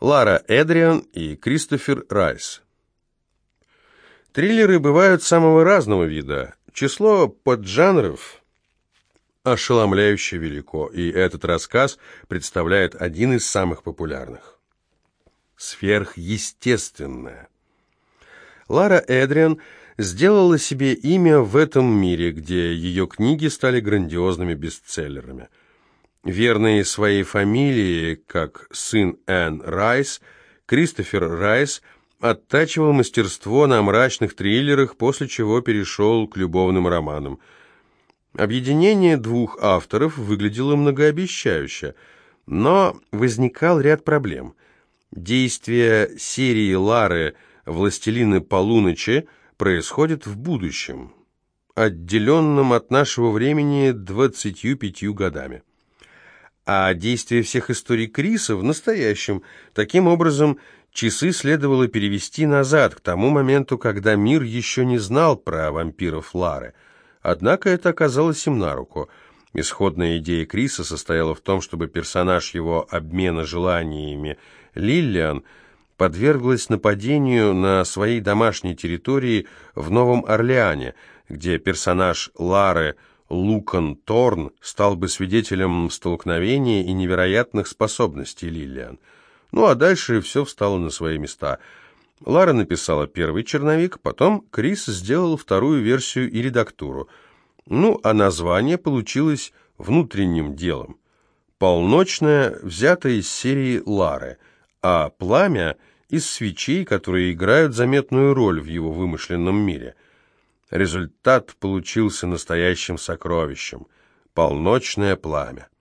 Лара Эдриан и Кристофер Райс. Триллеры бывают самого разного вида. Число поджанров ошеломляюще велико, и этот рассказ представляет один из самых популярных. Сверхъестественное. Лара Эдриан сделала себе имя в этом мире, где ее книги стали грандиозными бестселлерами. Верный своей фамилии, как сын Энн Райс, Кристофер Райс оттачивал мастерство на мрачных триллерах, после чего перешел к любовным романам. Объединение двух авторов выглядело многообещающе, но возникал ряд проблем. Действие серии Лары «Властелины полуночи» происходит в будущем, отделенном от нашего времени 25 годами. А действие всех историй Криса в настоящем. Таким образом, часы следовало перевести назад, к тому моменту, когда мир еще не знал про вампиров Лары. Однако это оказалось им на руку. Исходная идея Криса состояла в том, чтобы персонаж его обмена желаниями Лиллиан – подверглась нападению на своей домашней территории в Новом Орлеане, где персонаж Лары Лукан Торн стал бы свидетелем столкновения и невероятных способностей Лилиан. Ну а дальше все встало на свои места. Лара написала первый черновик, потом Крис сделал вторую версию и редактуру. Ну, а название получилось внутренним делом. «Полночное» взято из серии Лары – а пламя из свечей, которые играют заметную роль в его вымышленном мире. Результат получился настоящим сокровищем – полночное пламя.